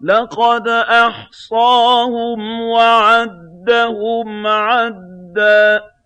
لَّقَدْ أَحْصَاهُمْ وَعَدَّهُمْ عَدًّا